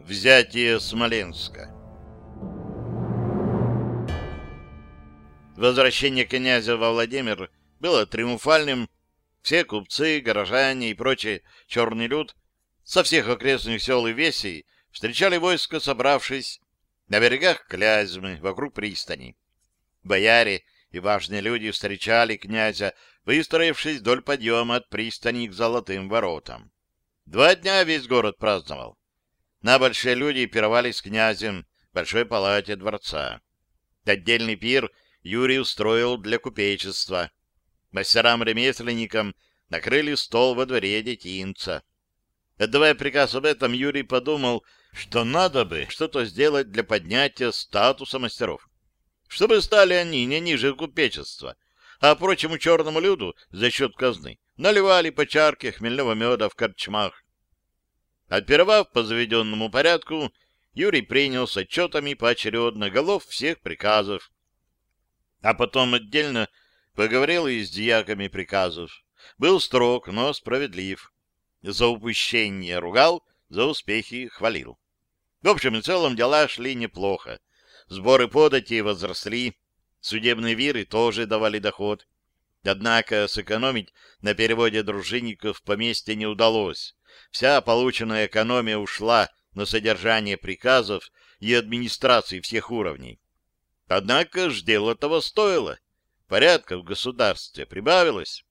Взятие Смоленска Возвращение князя во Владимир было триумфальным. Все купцы, горожане и прочие черный люд со всех окрестных сел и весей встречали войско, собравшись на берегах Клязьмы, вокруг пристани. Бояре и важные люди встречали князя, выстроившись вдоль подъема от пристани к золотым воротам. Два дня весь город праздновал. На большие люди пировали с князем в большой палате дворца. Отдельный пир Юрий устроил для купечества. Мастерам-ремесленникам накрыли стол во дворе детинца. Отдавая приказ об этом, Юрий подумал, что надо бы что-то сделать для поднятия статуса мастеров. Чтобы стали они не ниже купечества, а прочему черному люду за счет казны наливали по чарке хмельного меда в корчмах. Отпировав по заведенному порядку, Юрий принял с отчетами поочередно голов всех приказов, а потом отдельно поговорил и с дьяками приказов. Был строг, но справедлив. За упущение ругал, за успехи хвалил. В общем и целом дела шли неплохо. Сборы подати возросли, судебные виры тоже давали доход. Однако сэкономить на переводе дружинников в поместье не удалось. Вся полученная экономия ушла на содержание приказов и администрации всех уровней. Однако ж дело того стоило. Порядка в государстве прибавилось.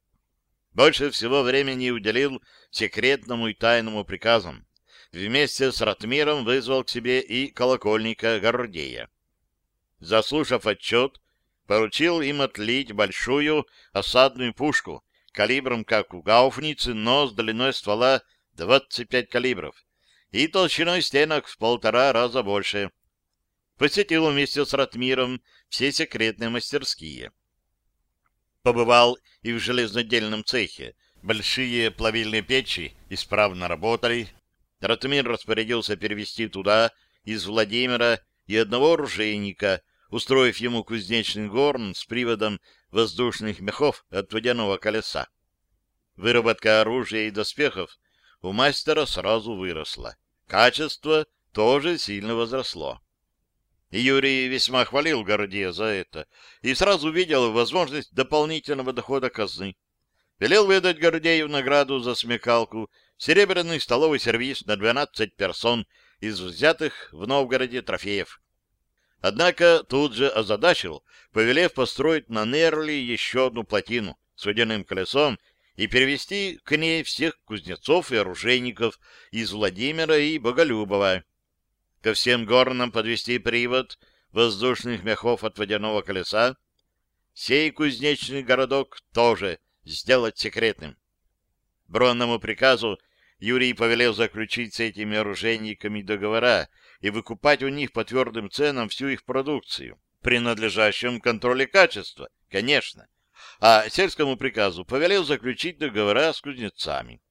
Больше всего времени уделил секретному и тайному приказам. Вместе с Ратмиром вызвал к себе и колокольника Гордея. Заслушав отчет, поручил им отлить большую осадную пушку калибром, как у гауфницы, но с длиной ствола 25 калибров и толщиной стенок в полтора раза больше — посетил вместе с Ратмиром все секретные мастерские. Побывал и в железнодельном цехе. Большие плавильные печи исправно работали. Ратмир распорядился перевести туда из Владимира и одного оружейника, устроив ему кузнечный горн с приводом воздушных мехов от водяного колеса. Выработка оружия и доспехов у мастера сразу выросла. Качество тоже сильно возросло. Юрий весьма хвалил Гордея за это и сразу видел возможность дополнительного дохода казны. Велел выдать Гордею награду за смекалку серебряный столовый сервиз на 12 персон из взятых в Новгороде трофеев. Однако тут же озадачил, повелев построить на Нерли еще одну плотину с водяным колесом и перевести к ней всех кузнецов и оружейников из Владимира и Боголюбова. Ко всем горнам подвести привод воздушных мехов от водяного колеса. Сей кузнечный городок тоже сделать секретным. Бронному приказу Юрий повелел заключить с этими оружейниками договора и выкупать у них по твердым ценам всю их продукцию, при надлежащем контроле качества, конечно. А сельскому приказу повелел заключить договора с кузнецами.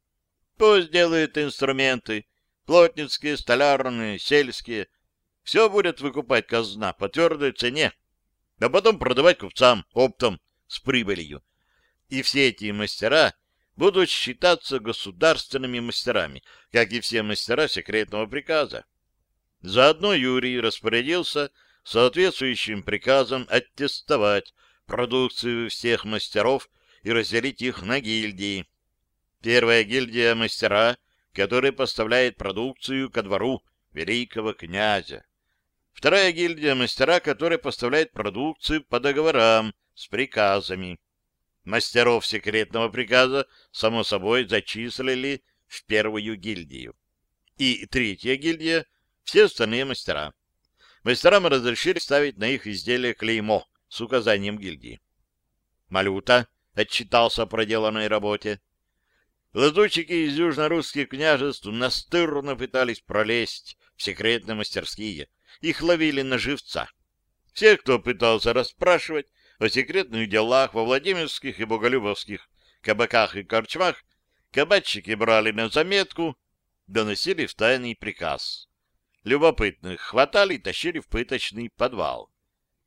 Пусть делают инструменты, плотницкие, столярные, сельские. Все будет выкупать казна по твердой цене, а потом продавать купцам оптом с прибылью. И все эти мастера будут считаться государственными мастерами, как и все мастера секретного приказа. Заодно Юрий распорядился соответствующим приказом аттестовать продукцию всех мастеров и разделить их на гильдии. Первая гильдия мастера который поставляет продукцию ко двору великого князя. Вторая гильдия мастера, которая поставляет продукцию по договорам с приказами. Мастеров секретного приказа, само собой, зачислили в первую гильдию. И третья гильдия — все остальные мастера. Мастерам разрешили ставить на их изделие клеймо с указанием гильдии. Малюта отчитался о проделанной работе. Лазутчики из южно-русских княжеств настырно пытались пролезть в секретные мастерские. Их ловили на живца. Все, кто пытался расспрашивать о секретных делах во Владимирских и Боголюбовских кабаках и корчмах, кабачики брали на заметку, доносили в тайный приказ. Любопытных хватали и тащили в пыточный подвал.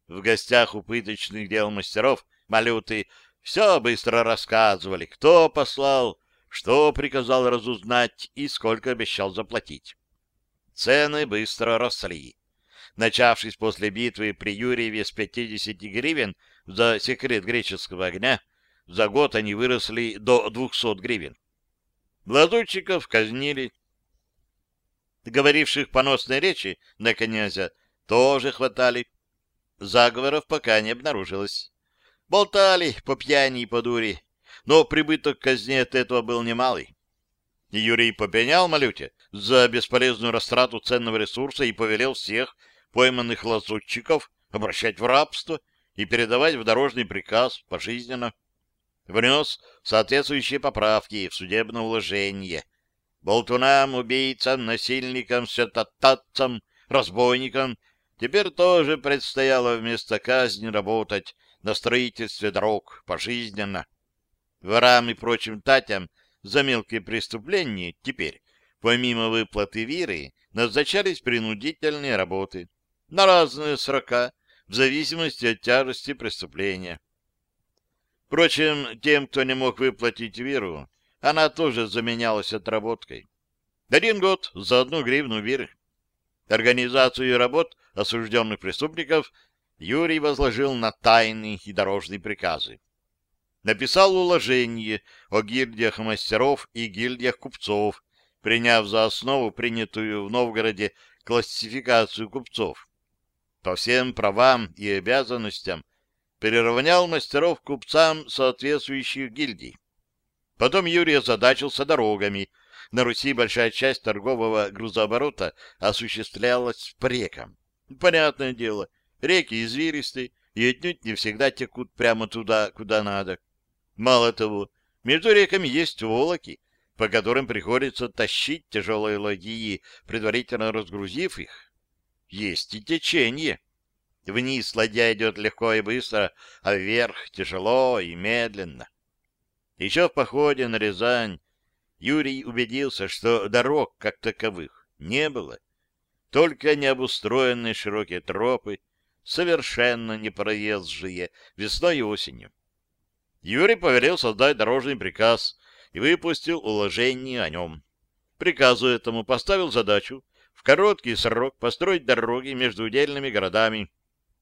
В гостях у пыточных дел мастеров Малюты все быстро рассказывали, кто послал, что приказал разузнать и сколько обещал заплатить. Цены быстро росли. Начавшись после битвы при Юрьеве с 50 гривен за секрет греческого огня, за год они выросли до 200 гривен. Лазутчиков казнили. Говоривших поносной речи на князя тоже хватали. Заговоров пока не обнаружилось. Болтали по пьяни и по дури, но прибыток казни от этого был немалый. Юрий попенял Малюте за бесполезную растрату ценного ресурса и повелел всех пойманных лазутчиков обращать в рабство и передавать в дорожный приказ пожизненно. Внес соответствующие поправки в судебное уложение. Болтунам, убийцам, насильникам, святотатцам, разбойникам теперь тоже предстояло вместо казни работать на строительстве дорог пожизненно. Ворам и прочим татям за мелкие преступления теперь, помимо выплаты виры, назначались принудительные работы на разные срока, в зависимости от тяжести преступления. Впрочем, тем, кто не мог выплатить виру, она тоже заменялась отработкой. Один год за одну гривну виры. Организацию работ осужденных преступников Юрий возложил на тайные и дорожные приказы. Написал уложение о гильдиях мастеров и гильдиях купцов, приняв за основу принятую в Новгороде классификацию купцов по всем правам и обязанностям переравнял мастеров купцам соответствующих гильдий. Потом Юрий озадачился дорогами. На Руси большая часть торгового грузооборота осуществлялась по рекам. Понятное дело, реки извилистые и отнюдь не всегда текут прямо туда, куда надо. Мало того, между реками есть волоки, по которым приходится тащить тяжелые ладьи, предварительно разгрузив их есть и течение. Вниз ладья идет легко и быстро, а вверх тяжело и медленно. Еще в походе на Рязань Юрий убедился, что дорог как таковых не было. Только необустроенные широкие тропы, совершенно непроезжие весной и осенью. Юрий поверил создать дорожный приказ и выпустил уложение о нем. Приказу этому поставил задачу в короткий срок построить дороги между удельными городами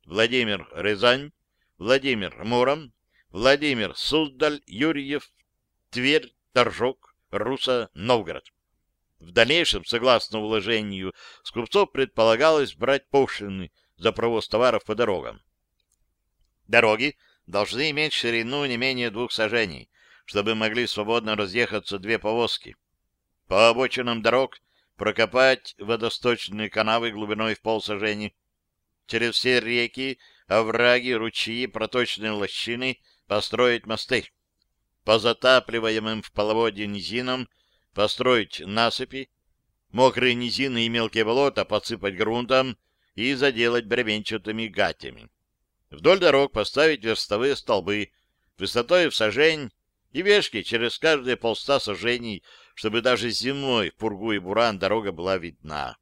Владимир-Рязань, Владимир-Муром, Владимир-Суздаль, Юрьев, Тверь, Торжок, Руса, Новгород. В дальнейшем, согласно уложению, с купцов предполагалось брать пошлины за провоз товаров по дорогам. Дороги должны иметь ширину не менее двух сажений, чтобы могли свободно разъехаться две повозки. По обочинам дорог прокопать водосточные канавы глубиной в полсажени, через все реки, овраги, ручьи, проточные лощины построить мосты, по затапливаемым в половодье низинам построить насыпи, мокрые низины и мелкие болота подсыпать грунтом и заделать бревенчатыми гатями. Вдоль дорог поставить верстовые столбы высотой в сажень и вешки через каждые полста сажений чтобы даже зимой в Пургу и Буран дорога была видна.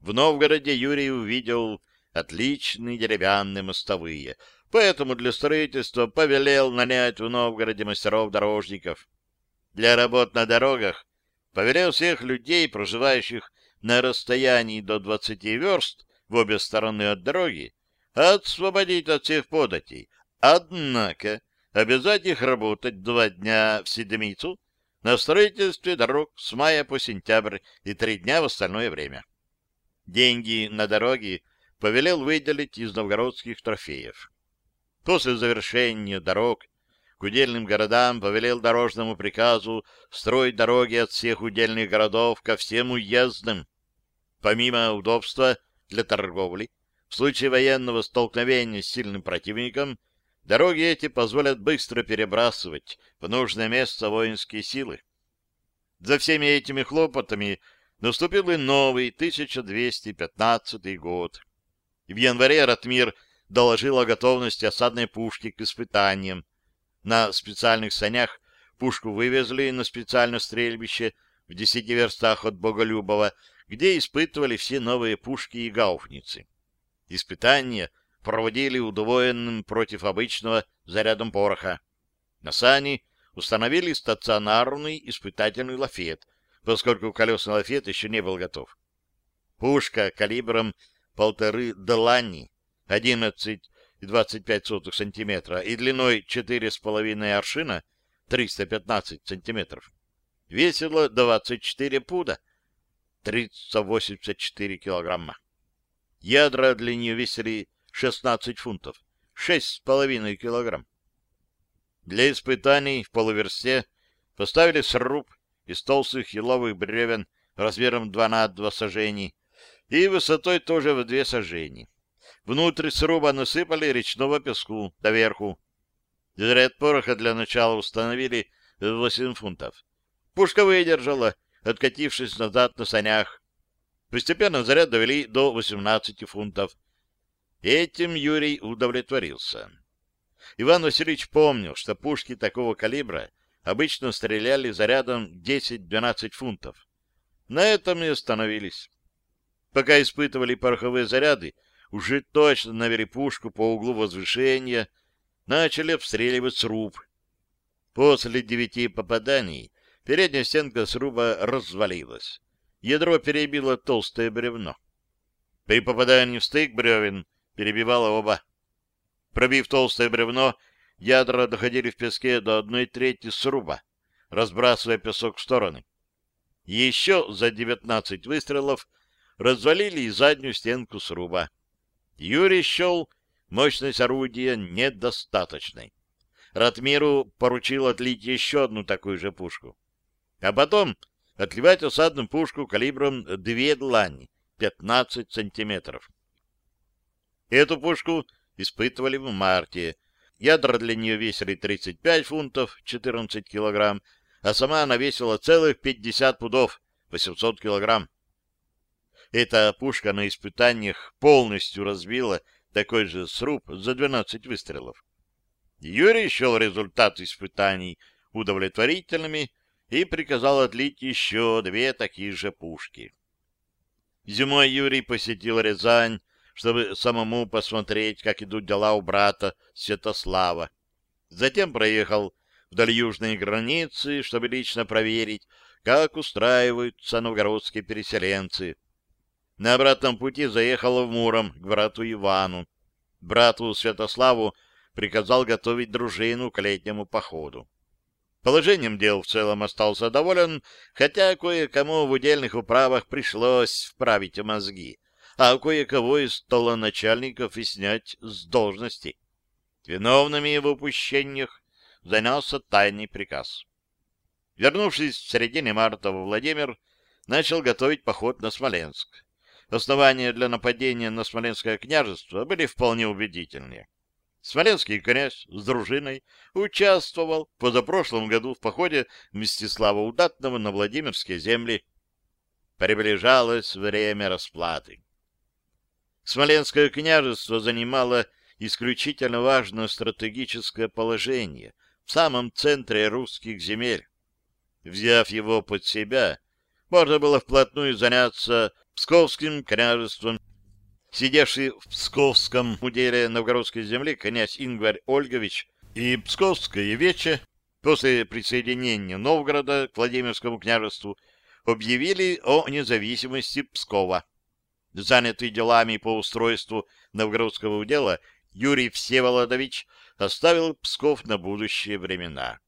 В Новгороде Юрий увидел отличные деревянные мостовые, поэтому для строительства повелел нанять в Новгороде мастеров-дорожников. Для работ на дорогах повелел всех людей, проживающих на расстоянии до 20 верст в обе стороны от дороги, освободить от всех податей. Однако обязать их работать два дня в седмицу на строительстве дорог с мая по сентябрь и три дня в остальное время. Деньги на дороги повелел выделить из новгородских трофеев. После завершения дорог к удельным городам повелел дорожному приказу строить дороги от всех удельных городов ко всем уездным. Помимо удобства для торговли, в случае военного столкновения с сильным противником Дороги эти позволят быстро перебрасывать в нужное место воинские силы. За всеми этими хлопотами наступил и новый 1215 год. В январе Ратмир доложил о готовности осадной пушки к испытаниям. На специальных санях пушку вывезли на специальное стрельбище в десяти верстах от Боголюбова, где испытывали все новые пушки и гауфницы. Испытания проводили удвоенным против обычного зарядом пороха. На сани установили стационарный испытательный лафет, поскольку колесный лафет еще не был готов. Пушка калибром полторы Делани, 11,25 сантиметра и длиной 4,5 аршина, 315 сантиметров, весила 24 пуда, 384 килограмма. Ядра для нее весили 16 фунтов, 6,5 килограмм. Для испытаний в полуверсте поставили сруб из толстых еловых бревен размером 2 на 2 сажений и высотой тоже в 2 сажени. Внутрь сруба насыпали речного песку доверху. Заряд пороха для начала установили в 8 фунтов. Пушка выдержала, откатившись назад на санях. Постепенно заряд довели до 18 фунтов. Этим Юрий удовлетворился. Иван Васильевич помнил, что пушки такого калибра обычно стреляли зарядом 10-12 фунтов. На этом и остановились. Пока испытывали пороховые заряды, уже точно навели пушку по углу возвышения, начали обстреливать сруб. После девяти попаданий передняя стенка сруба развалилась. Ядро перебило толстое бревно. При попадании в стык бревен перебивало оба. Пробив толстое бревно, ядра доходили в песке до одной трети сруба, разбрасывая песок в стороны. Еще за девятнадцать выстрелов развалили и заднюю стенку сруба. Юрий счел мощность орудия недостаточной. Ратмиру поручил отлить еще одну такую же пушку. А потом отливать осадную пушку калибром две длани, 15 сантиметров. Эту пушку испытывали в марте. Ядра для нее весили 35 фунтов, 14 килограмм, а сама она весила целых 50 пудов, 800 килограмм. Эта пушка на испытаниях полностью разбила такой же сруб за 12 выстрелов. Юрий счел результат испытаний удовлетворительными и приказал отлить еще две такие же пушки. Зимой Юрий посетил Рязань, чтобы самому посмотреть, как идут дела у брата Святослава. Затем проехал вдоль южной границы, чтобы лично проверить, как устраиваются новгородские переселенцы. На обратном пути заехал в Муром к брату Ивану. Брату Святославу приказал готовить дружину к летнему походу. Положением дел в целом остался доволен, хотя кое-кому в удельных управах пришлось вправить мозги а кое-кого из столоначальников и снять с должности. Виновными в упущениях занялся тайный приказ. Вернувшись в середине марта во Владимир, начал готовить поход на Смоленск. Основания для нападения на Смоленское княжество были вполне убедительные. Смоленский князь с дружиной участвовал в позапрошлом году в походе Мстислава Удатного на Владимирские земли. Приближалось время расплаты. Смоленское княжество занимало исключительно важное стратегическое положение в самом центре русских земель. Взяв его под себя, можно было вплотную заняться Псковским княжеством. Сидевший в Псковском уделе новгородской земли князь Ингварь Ольгович и Псковское вече после присоединения Новгорода к Владимирскому княжеству объявили о независимости Пскова. Занятый делами по устройству новгородского удела, Юрий Всеволодович оставил Псков на будущие времена.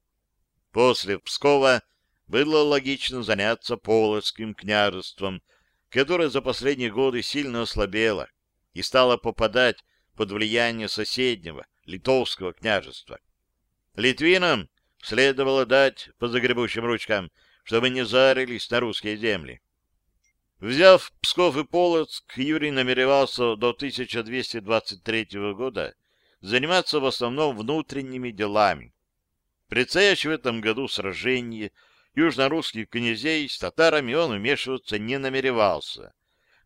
После Пскова было логично заняться Полоцким княжеством, которое за последние годы сильно ослабело и стало попадать под влияние соседнего, литовского княжества. Литвинам следовало дать по загребущим ручкам, чтобы не зарились на русские земли. Взяв Псков и Полоцк, Юрий намеревался до 1223 года заниматься в основном внутренними делами. Предстоящее в этом году сражение южно-русских князей с татарами он вмешиваться не намеревался.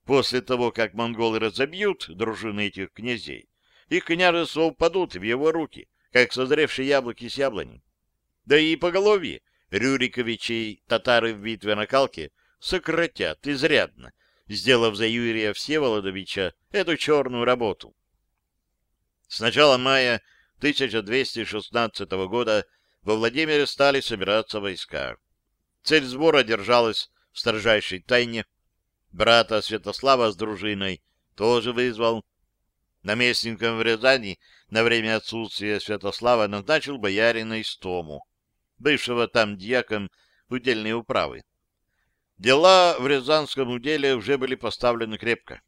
После того, как монголы разобьют дружины этих князей, их княжества упадут в его руки, как созревшие яблоки с яблони. Да и поголовье Рюриковичей татары в битве на Калке — сократят изрядно, сделав за Юрия Всеволодовича эту черную работу. С начала мая 1216 года во Владимире стали собираться войска. Цель сбора держалась в строжайшей тайне. Брата Святослава с дружиной тоже вызвал. Наместником в Рязани на время отсутствия Святослава назначил боярина Истому, бывшего там дьяком удельной управы. Дела в Рязанском уделе уже были поставлены крепко.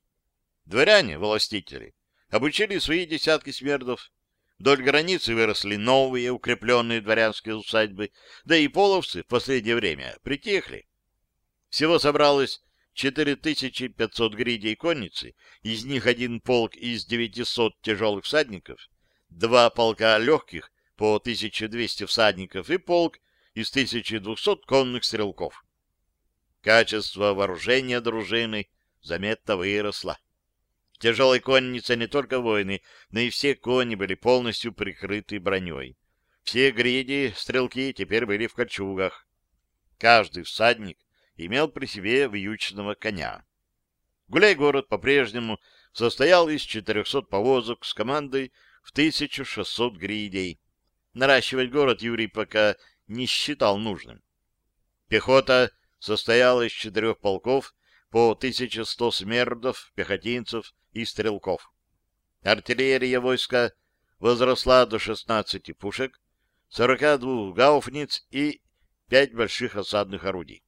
Дворяне, властители, обучили свои десятки смердов. Вдоль границы выросли новые укрепленные дворянские усадьбы, да и половцы в последнее время притихли. Всего собралось 4500 гридей конницы, из них один полк из 900 тяжелых всадников, два полка легких по 1200 всадников и полк из 1200 конных стрелков. Качество вооружения дружины заметно выросло. В тяжелой коннице не только воины, но и все кони были полностью прикрыты броней. Все гриди, стрелки теперь были в кольчугах. Каждый всадник имел при себе вьючного коня. Гуляй-город по-прежнему состоял из 400 повозок с командой в 1600 гридей. Наращивать город Юрий пока не считал нужным. Пехота состояла из четырех полков по 1100 смердов, пехотинцев и стрелков. Артиллерия войска возросла до 16 пушек, 42 гауфниц и 5 больших осадных орудий.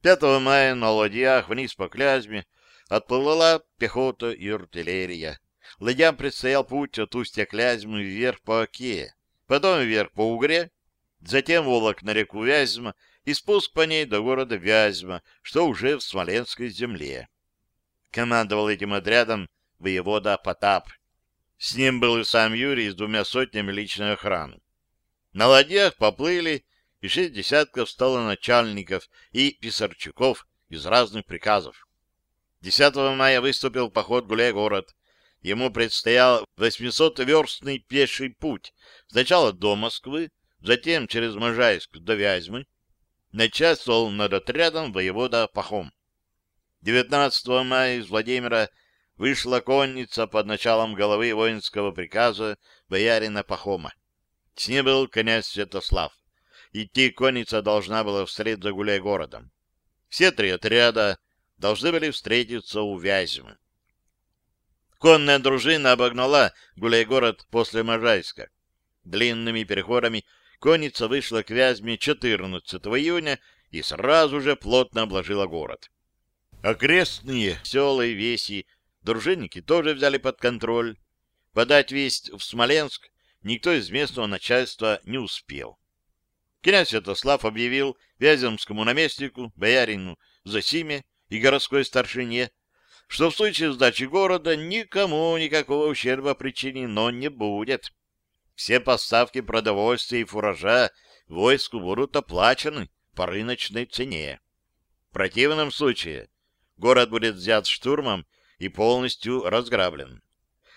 5 мая на ладьях вниз по Клязьме отплыла пехота и артиллерия. Ладьям предстоял путь от устья Клязьмы вверх по Оке, потом вверх по Угре, затем волок на реку Вязьма и спуск по ней до города Вязьма, что уже в Смоленской земле. Командовал этим отрядом воевода Потап. С ним был и сам Юрий с двумя сотнями личной охраны. На ладьях поплыли и шесть десятков стало начальников и писарчуков из разных приказов. 10 мая выступил поход гуляй-город. Ему предстоял 800-верстный пеший путь, сначала до Москвы, затем через Можайск до Вязьмы. Начальствовал над отрядом воевода Пахом. 19 мая из Владимира вышла конница под началом головы воинского приказа боярина Пахома. С ним был князь Святослав идти конница должна была вслед за гуляй-городом. Все три отряда должны были встретиться у Вязьмы. Конная дружина обогнала гуляй-город после Можайска. Длинными переходами конница вышла к Вязьме 14 июня и сразу же плотно обложила город. Окрестные села и веси дружинники тоже взяли под контроль. Подать весть в Смоленск никто из местного начальства не успел. Князь Святослав объявил вяземскому наместнику, боярину Засиме и городской старшине, что в случае сдачи города никому никакого ущерба причинено не будет. Все поставки продовольствия и фуража войску будут оплачены по рыночной цене. В противном случае город будет взят штурмом и полностью разграблен.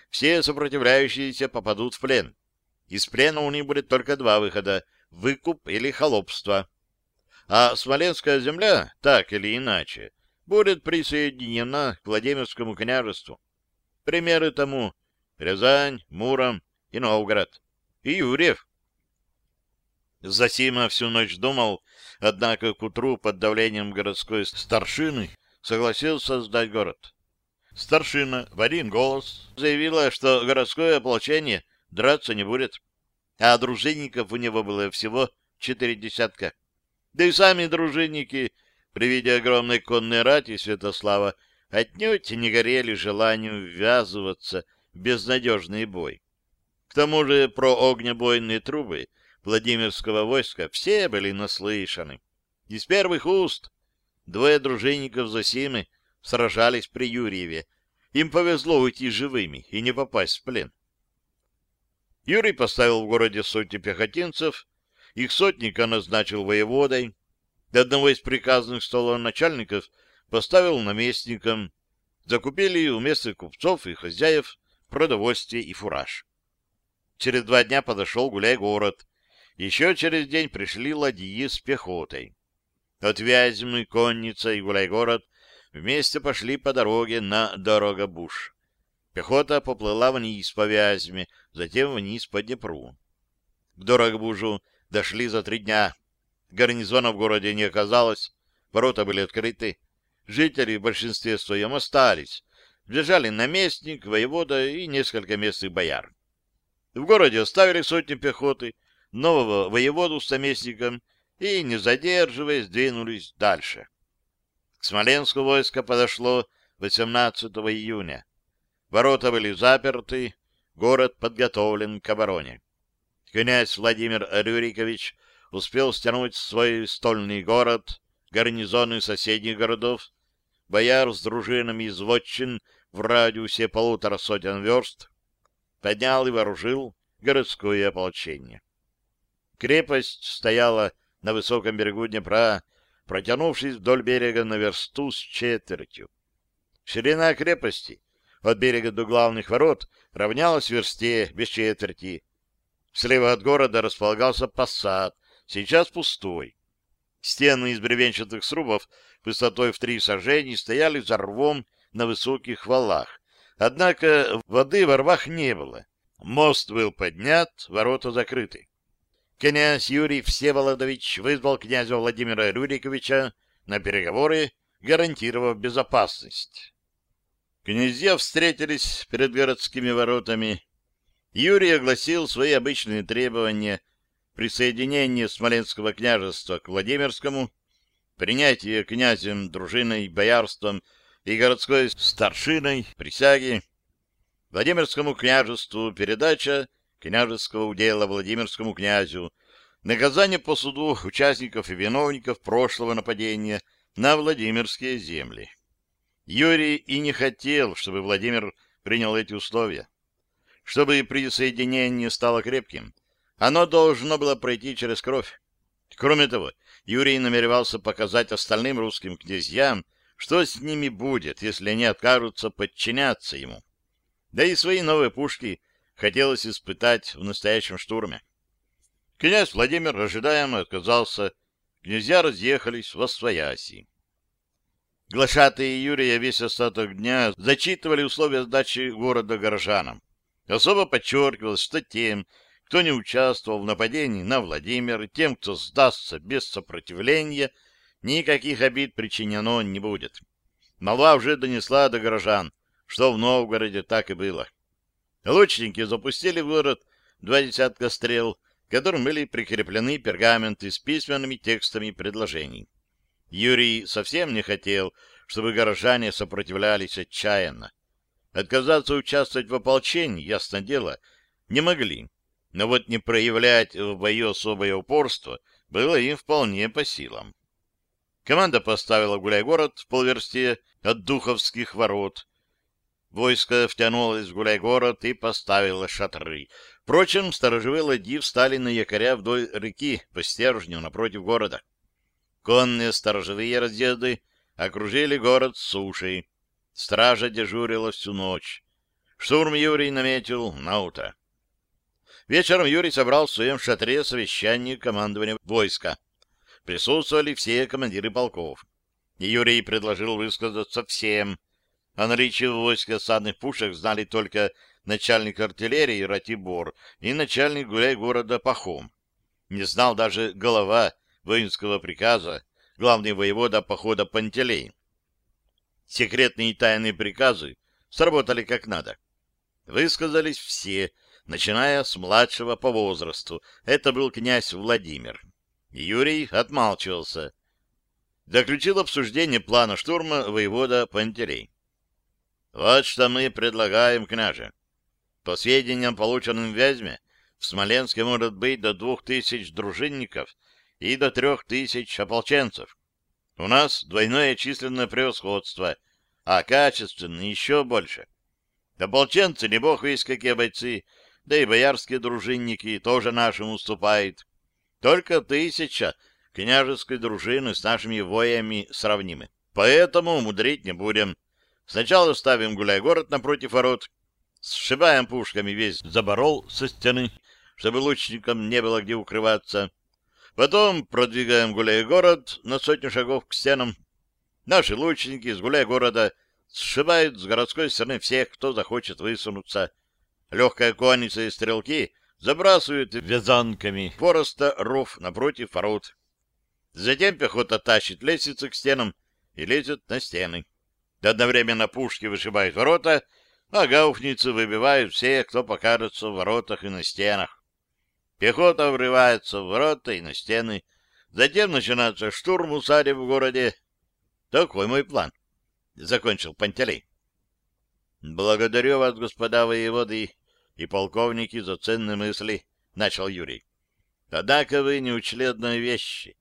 Все сопротивляющиеся попадут в плен. Из плена у них будет только два выхода — выкуп или холопство. А Смоленская земля, так или иначе, будет присоединена к Владимирскому княжеству. Примеры тому Рязань, Муром и Новгород. И Юрьев. Засима всю ночь думал, однако к утру под давлением городской старшины согласился сдать город. Старшина в один голос заявила, что городское ополчение драться не будет а дружинников у него было всего четыре десятка. Да и сами дружинники, при виде огромной конной рати Святослава, отнюдь не горели желанием ввязываться в безнадежный бой. К тому же про огнебойные трубы Владимирского войска все были наслышаны. Из первых уст двое дружинников Зосимы сражались при Юрьеве. Им повезло уйти живыми и не попасть в плен. Юрий поставил в городе сотни пехотинцев, их сотника назначил воеводой, одного из приказных столов начальников поставил наместником, закупили у местных купцов и хозяев продовольствие и фураж. Через два дня подошел гуляй-город. Еще через день пришли ладьи с пехотой. От Вязьмы, Конница и гуляй-город вместе пошли по дороге на Дорога-Буш. Пехота поплыла вниз по Вязьме, затем вниз по Днепру. К Дорогбужу дошли за три дня. Гарнизона в городе не оказалось, ворота были открыты. Жители в большинстве своем остались. Бежали наместник, воевода и несколько местных бояр. В городе оставили сотни пехоты, нового воеводу с наместником и, не задерживаясь, двинулись дальше. К Смоленску войско подошло 18 июня. Ворота были заперты, город подготовлен к обороне. Князь Владимир Рюрикович успел стянуть в свой стольный город гарнизоны соседних городов, бояр с дружинами из вотчин в радиусе полутора сотен верст, поднял и вооружил городское ополчение. Крепость стояла на высоком берегу Днепра, протянувшись вдоль берега на версту с четвертью. Ширина крепости от берега до главных ворот равнялась версте без четверти. Слева от города располагался посад, сейчас пустой. Стены из бревенчатых срубов высотой в три сажений стояли за рвом на высоких валах. Однако воды во рвах не было. Мост был поднят, ворота закрыты. Князь Юрий Всеволодович вызвал князя Владимира Рюриковича на переговоры, гарантировав безопасность. Князья встретились перед городскими воротами. Юрий огласил свои обычные требования присоединение Смоленского княжества к Владимирскому, принятие князем, дружиной, боярством и городской старшиной присяги, Владимирскому княжеству передача княжеского удела Владимирскому князю, наказание по суду участников и виновников прошлого нападения на Владимирские земли. Юрий и не хотел, чтобы Владимир принял эти условия. Чтобы присоединение стало крепким, оно должно было пройти через кровь. Кроме того, Юрий намеревался показать остальным русским князьям, что с ними будет, если они откажутся подчиняться ему. Да и свои новые пушки хотелось испытать в настоящем штурме. Князь Владимир ожидаемо отказался, князья разъехались во свояси. Глашатые Юрия весь остаток дня зачитывали условия сдачи города горожанам. Особо подчеркивалось, что тем, кто не участвовал в нападении на Владимир, тем, кто сдастся без сопротивления, никаких обид причинено не будет. Молва уже донесла до горожан, что в Новгороде так и было. Лучники запустили в город два десятка стрел, к которым были прикреплены пергаменты с письменными текстами предложений. Юрий совсем не хотел, чтобы горожане сопротивлялись отчаянно. Отказаться участвовать в ополчении, ясно дело, не могли но вот не проявлять в бою особое упорство было им вполне по силам. Команда поставила гуляй-город в полверсте от Духовских ворот. Войско втянулось в гуляй-город и поставило шатры. Впрочем, сторожевые ладьи встали на якоря вдоль реки по стержню напротив города. Конные сторожевые разъезды окружили город с сушей. Стража дежурила всю ночь. Штурм Юрий наметил на утро. Вечером Юрий собрал в своем шатре совещание командования войска. Присутствовали все командиры полков. Юрий предложил высказаться всем. О наличии в войске осадных пушек знали только начальник артиллерии Ратибор и начальник гуляй города Пахом. Не знал даже голова воинского приказа, главный воевода похода Пантелей. Секретные и тайные приказы сработали как надо. Высказались все, начиная с младшего по возрасту. Это был князь Владимир. Юрий отмалчивался. Заключил обсуждение плана штурма воевода Пантерей. Вот что мы предлагаем, княже. По сведениям, полученным в Вязьме, в Смоленске может быть до двух тысяч дружинников и до трех тысяч ополченцев. У нас двойное численное превосходство, а качественно еще больше. Ополченцы, не бог весь какие бойцы, да и боярские дружинники тоже нашим уступают. Только тысяча княжеской дружины с нашими воями сравнимы. Поэтому мудрить не будем. Сначала ставим гуляй-город напротив ворот, сшибаем пушками весь заборол со стены, чтобы лучникам не было где укрываться. Потом продвигаем гуляй-город на сотню шагов к стенам. Наши лучники с гуляй-города сшибают с городской стены всех, кто захочет высунуться. Легкая конница и стрелки забрасывают вязанками хвороста ров напротив ворот. Затем пехота тащит лестницы к стенам и лезет на стены. Одновременно пушки вышибают ворота, а гауфницы выбивают все, кто покажется в воротах и на стенах. Пехота врывается в ворота и на стены. Затем начинается штурм усадеб в городе. Такой мой план, — закончил Пантелей. — Благодарю вас, господа воеводы и полковники, за ценные мысли, — начал Юрий. — Однако вы не учли одной вещи.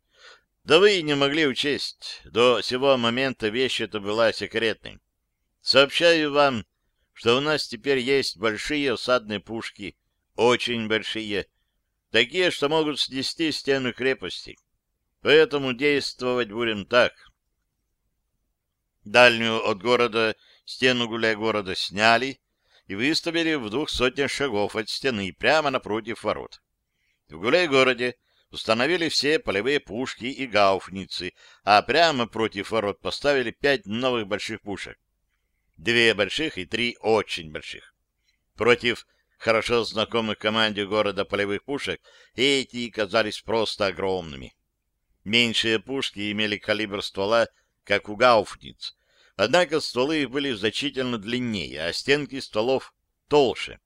Да вы и не могли учесть. До сего момента вещь эта была секретной. Сообщаю вам, что у нас теперь есть большие осадные пушки, очень большие, такие, что могут снести стены крепости. Поэтому действовать будем так. Дальнюю от города стену гуляй-города сняли и выставили в двух сотнях шагов от стены прямо напротив ворот. В гуляй-городе установили все полевые пушки и гауфницы, а прямо против ворот поставили пять новых больших пушек. Две больших и три очень больших. Против хорошо знакомых команде города полевых пушек эти казались просто огромными. Меньшие пушки имели калибр ствола, как у гауфниц, однако стволы их были значительно длиннее, а стенки стволов толще.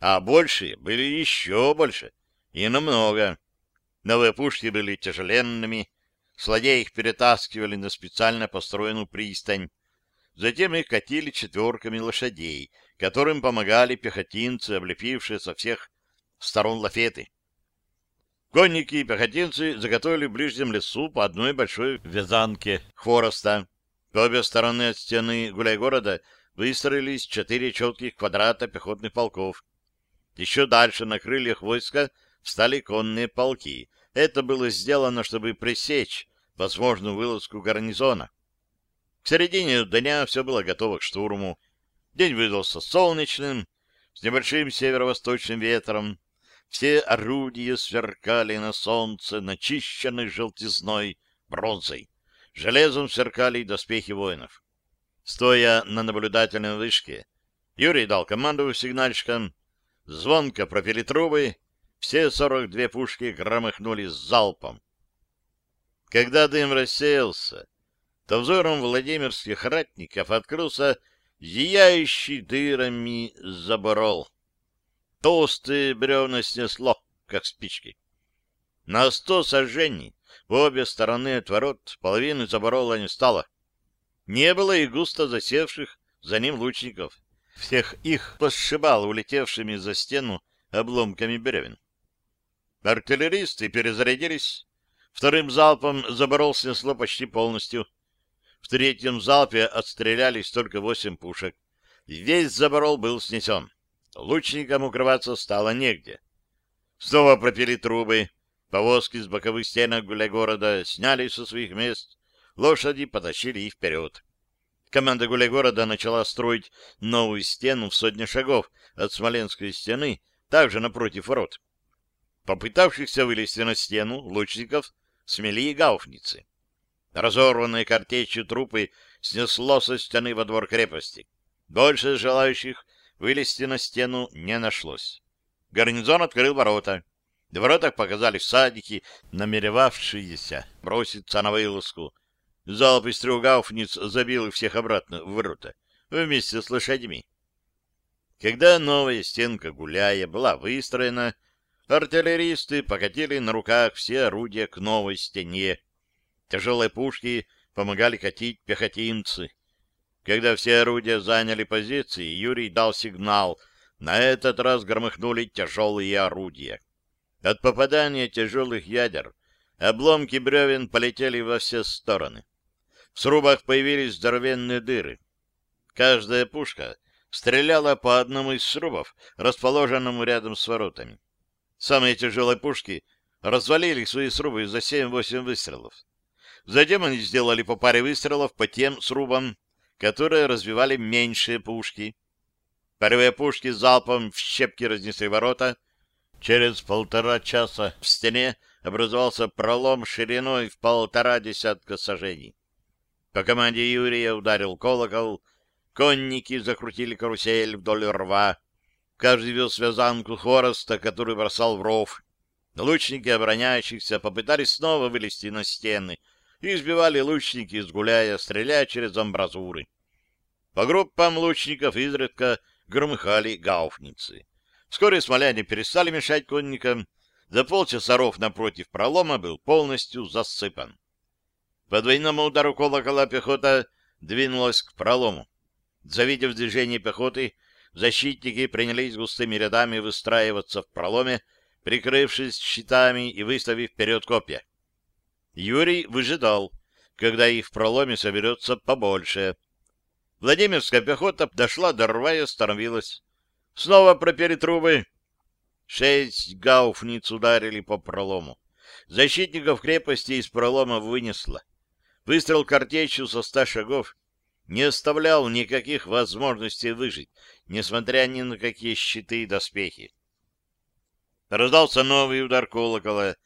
А большие были еще больше и намного. Новые пушки были тяжеленными, злодеи их перетаскивали на специально построенную пристань. Затем их катили четверками лошадей, которым помогали пехотинцы, облепившие со всех сторон лафеты. Конники и пехотинцы заготовили в ближнем лесу по одной большой вязанке хвороста. По обе стороны от стены гуляй-города выстроились четыре четких квадрата пехотных полков. Еще дальше на крыльях войска встали конные полки. Это было сделано, чтобы пресечь возможную вылазку гарнизона. К середине дня все было готово к штурму. День выдался солнечным, с небольшим северо-восточным ветром. Все орудия сверкали на солнце, начищенной желтизной бронзой. Железом сверкали доспехи воинов. Стоя на наблюдательной вышке, Юрий дал команду сигнальщикам. Звонко пропели трубы, все сорок две пушки громыхнули с залпом. Когда дым рассеялся, то взором Владимирских ратников открылся зияющий дырами заборол. Толстые бревна снесло, как спички. На сто сожжений в обе стороны от ворот половины заборола не стало. Не было и густо засевших за ним лучников. Всех их посшибал улетевшими за стену обломками бревен. Артиллеристы перезарядились. Вторым залпом заборол снесло почти полностью. В третьем залпе отстрелялись только восемь пушек. Весь заборол был снесен. Лучникам укрываться стало негде. Снова пропили трубы. Повозки с боковых стенок гуляй-города сняли со своих мест. Лошади потащили их вперед. Команда гуляй-города начала строить новую стену в сотне шагов от Смоленской стены, также напротив ворот. Попытавшихся вылезти на стену лучников смели и гауфницы. Разорванные картечью трупы снесло со стены во двор крепости. Больше желающих вылезти на стену не нашлось. Гарнизон открыл ворота. В воротах показали всадники, намеревавшиеся броситься на вылазку. Залп из трех гауфниц забил всех обратно в ворота, вместе с лошадьми. Когда новая стенка гуляя была выстроена, Артиллеристы покатили на руках все орудия к новой стене. Тяжелые пушки помогали катить пехотинцы. Когда все орудия заняли позиции, Юрий дал сигнал. На этот раз громыхнули тяжелые орудия. От попадания тяжелых ядер обломки бревен полетели во все стороны. В срубах появились здоровенные дыры. Каждая пушка стреляла по одному из срубов, расположенному рядом с воротами. Самые тяжелые пушки развалили свои срубы за 7-8 выстрелов. Затем они сделали по паре выстрелов по тем срубам, которые развивали меньшие пушки. Первые пушки залпом в щепки разнесли ворота. Через полтора часа в стене образовался пролом шириной в полтора десятка сажений. По команде Юрия ударил колокол, конники закрутили карусель вдоль рва, Каждый вез вязанку хвороста, который бросал в ров. Лучники обороняющихся попытались снова вылезти на стены и избивали лучники, сгуляя, стреляя через амбразуры. По группам лучников изредка громыхали гауфницы. Вскоре смоляне перестали мешать конникам. За полчаса ров напротив пролома был полностью засыпан. По двойному удару колокола пехота двинулась к пролому. Завидев движение пехоты, защитники принялись густыми рядами выстраиваться в проломе, прикрывшись щитами и выставив вперед копья. Юрий выжидал, когда их в проломе соберется побольше. Владимирская пехота дошла до рва и остановилась. Снова пропели трубы. Шесть гауфниц ударили по пролому. Защитников крепости из пролома вынесло. Выстрел картечью со ста шагов не оставлял никаких возможностей выжить, несмотря ни на какие щиты и доспехи. Раздался новый удар колокола.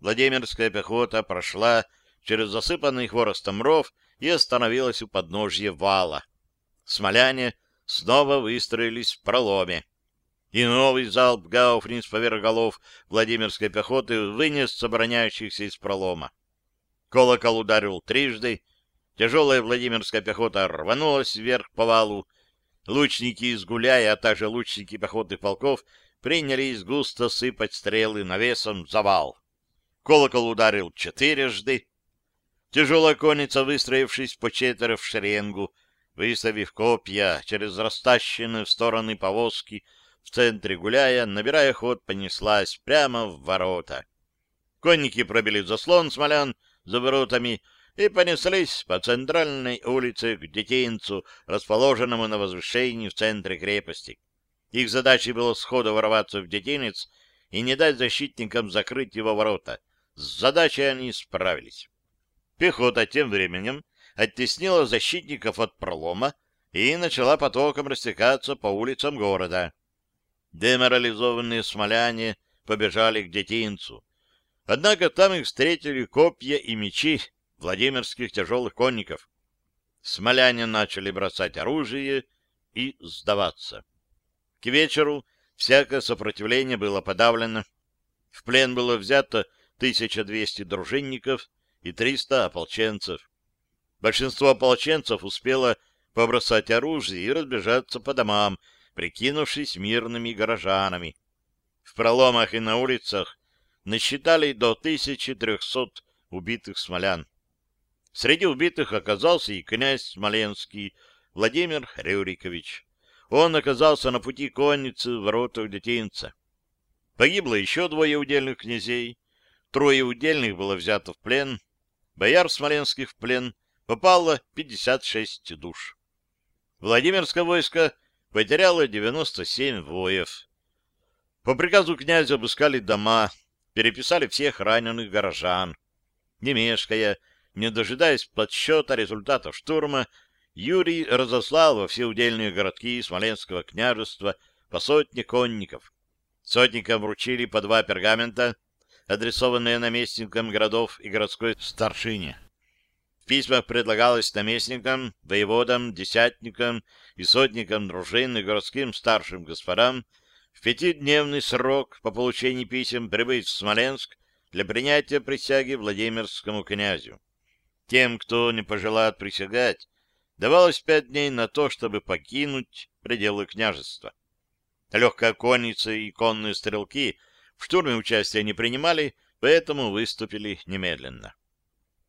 Владимирская пехота прошла через засыпанный хворостом ров и остановилась у подножья вала. Смоляне снова выстроились в проломе. И новый залп гауфниц поверх голов Владимирской пехоты вынес обороняющихся из пролома. Колокол ударил трижды, тяжелая Владимирская пехота рванулась вверх по валу, лучники из Гуляя, а также лучники пехотных полков принялись густо сыпать стрелы навесом за вал. Колокол ударил четырежды. Тяжелая конница, выстроившись по четверо в шеренгу, выставив копья через растащенные в стороны повозки, в центре гуляя, набирая ход, понеслась прямо в ворота. Конники пробили заслон смолян за воротами и понеслись по центральной улице к детинцу, расположенному на возвышении в центре крепости. Их задачей было сходу ворваться в детинец и не дать защитникам закрыть его ворота. С задачей они справились. Пехота тем временем оттеснила защитников от пролома и начала потоком растекаться по улицам города. Деморализованные смоляне побежали к детинцу. Однако там их встретили копья и мечи владимирских тяжелых конников. Смоляне начали бросать оружие и сдаваться. К вечеру всякое сопротивление было подавлено. В плен было взято 1200 дружинников и 300 ополченцев. Большинство ополченцев успело побросать оружие и разбежаться по домам, прикинувшись мирными горожанами. В проломах и на улицах насчитали до 1300 убитых смолян. Среди убитых оказался и князь Смоленский Владимир Рюрикович. Он оказался на пути конницы в воротах детинца. Погибло еще двое удельных князей, трое удельных было взято в плен, бояр смоленских в плен попало 56 душ. Владимирское войско потеряло 97 воев. По приказу князя обыскали дома, переписали всех раненых горожан. Не мешкая, не дожидаясь подсчета результатов штурма, Юрий разослал во все удельные городки Смоленского княжества по сотне конников. Сотникам вручили по два пергамента, адресованные наместникам городов и городской старшине. В письмах предлагалось наместникам, воеводам, десятникам и сотникам дружин и городским старшим господам в пятидневный срок по получении писем прибыть в Смоленск для принятия присяги Владимирскому князю. Тем, кто не пожелает присягать, давалось пять дней на то, чтобы покинуть пределы княжества. Легкая конница и конные стрелки в штурме участия не принимали, поэтому выступили немедленно.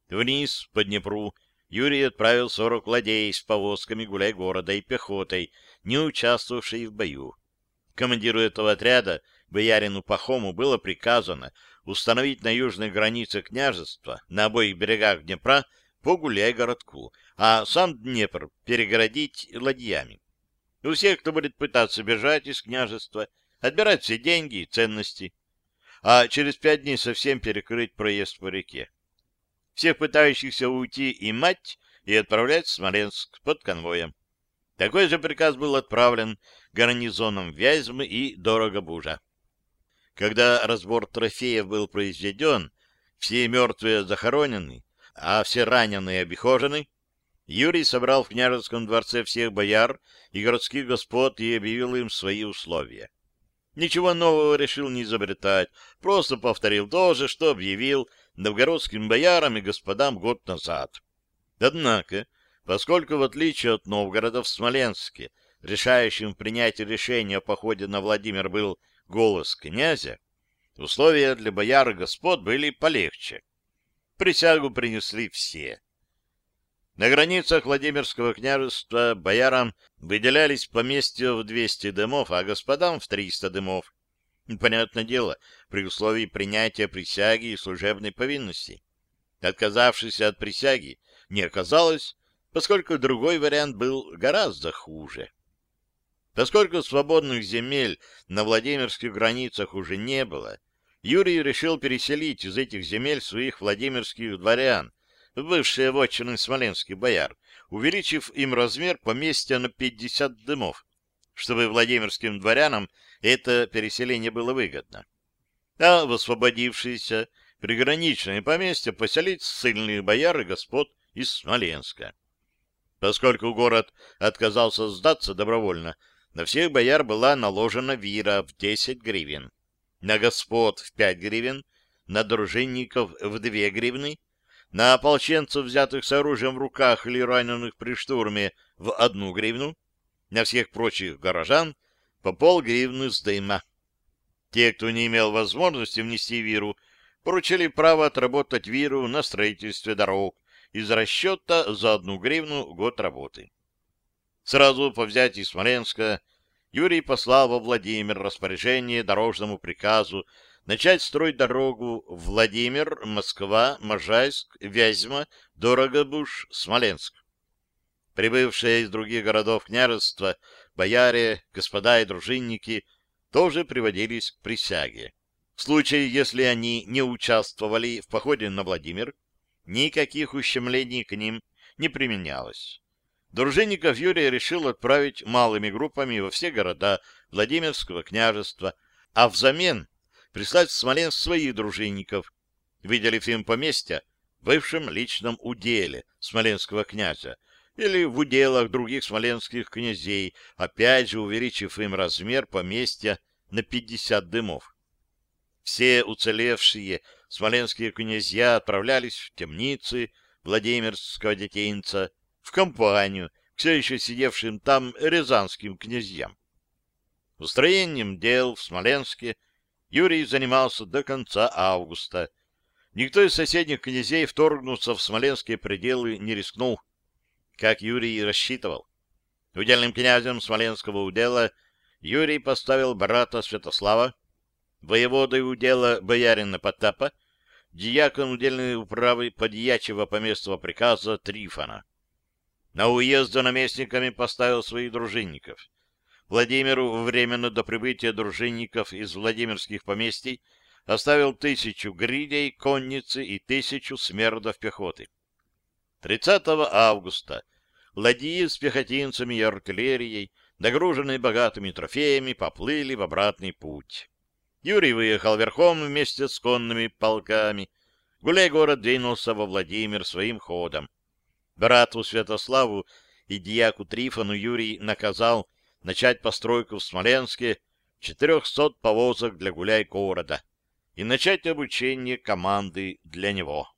Вниз, по Днепру, Юрий отправил сорок ладей с повозками гуляй города и пехотой, не участвовавшей в бою. Командиру этого отряда, боярину Пахому, было приказано установить на южной границе княжества, на обоих берегах Днепра, по гуляй-городку, а сам Днепр перегородить ладьями. У всех, кто будет пытаться бежать из княжества, отбирать все деньги и ценности, а через пять дней совсем перекрыть проезд по реке всех пытающихся уйти и мать, и отправлять в Смоленск под конвоем. Такой же приказ был отправлен гарнизоном Вязьмы и Дорогобужа. Когда разбор трофеев был произведен, все мертвые захоронены, а все раненые обихожены, Юрий собрал в княжеском дворце всех бояр и городских господ и объявил им свои условия. Ничего нового решил не изобретать, просто повторил то же, что объявил новгородским боярам и господам год назад. Однако, поскольку в отличие от Новгорода в Смоленске решающим в принятии решения о походе на Владимир был голос князя, условия для бояр и господ были полегче. Присягу принесли все. На границах Владимирского княжества боярам выделялись поместья в 200 домов, а господам в 300 домов. Понятное дело, при условии принятия присяги и служебной повинности. Отказавшись от присяги, не оказалось, поскольку другой вариант был гораздо хуже. Поскольку свободных земель на Владимирских границах уже не было, Юрий решил переселить из этих земель своих владимирских дворян, бывшие вотчины смоленских бояр, увеличив им размер поместья на 50 дымов, чтобы владимирским дворянам это переселение было выгодно. А в освободившиеся приграничные поместья поселить ссыльных бояр и господ из Смоленска. Поскольку город отказался сдаться добровольно, на всех бояр была наложена вира в 10 гривен, на господ в 5 гривен, на дружинников в 2 гривны, на ополченцев, взятых с оружием в руках или раненых при штурме, в одну гривну, на всех прочих горожан по полгривны с дыма. Те, кто не имел возможности внести виру, поручили право отработать виру на строительстве дорог из расчета за одну гривну год работы. Сразу по взятии Смоленска Юрий послал во Владимир распоряжение дорожному приказу начать строить дорогу Владимир, Москва, Можайск, Вязьма, Дорогобуш, Смоленск. Прибывшие из других городов княжества, бояре, господа и дружинники тоже приводились к присяге. В случае, если они не участвовали в походе на Владимир, никаких ущемлений к ним не применялось. Дружинников Юрий решил отправить малыми группами во все города Владимирского княжества, а взамен прислать в Смоленск своих дружинников, выделив им поместья в бывшем личном уделе смоленского князя или в уделах других смоленских князей, опять же увеличив им размер поместья на 50 дымов. Все уцелевшие смоленские князья отправлялись в темницы Владимирского детейнца, в компанию к все еще сидевшим там рязанским князьям. Устроением дел в Смоленске Юрий занимался до конца августа. Никто из соседних князей вторгнуться в смоленские пределы не рискнул, как Юрий и рассчитывал. Удельным князем смоленского удела Юрий поставил брата Святослава, воеводой удела боярина Потапа, диакон удельной управы подьячего поместного приказа Трифона. На уезд за наместниками поставил своих дружинников. Владимиру временно до прибытия дружинников из Владимирских поместий оставил тысячу гридей, конницы и тысячу смердов пехоты. 30 августа ладьи с пехотинцами и артиллерией, нагруженные богатыми трофеями, поплыли в обратный путь. Юрий выехал верхом вместе с конными полками. Гуляй-город двинулся во Владимир своим ходом. Брату Святославу и дьяку Трифону Юрий наказал начать постройку в Смоленске 400 повозок для гуляй-города и начать обучение команды для него.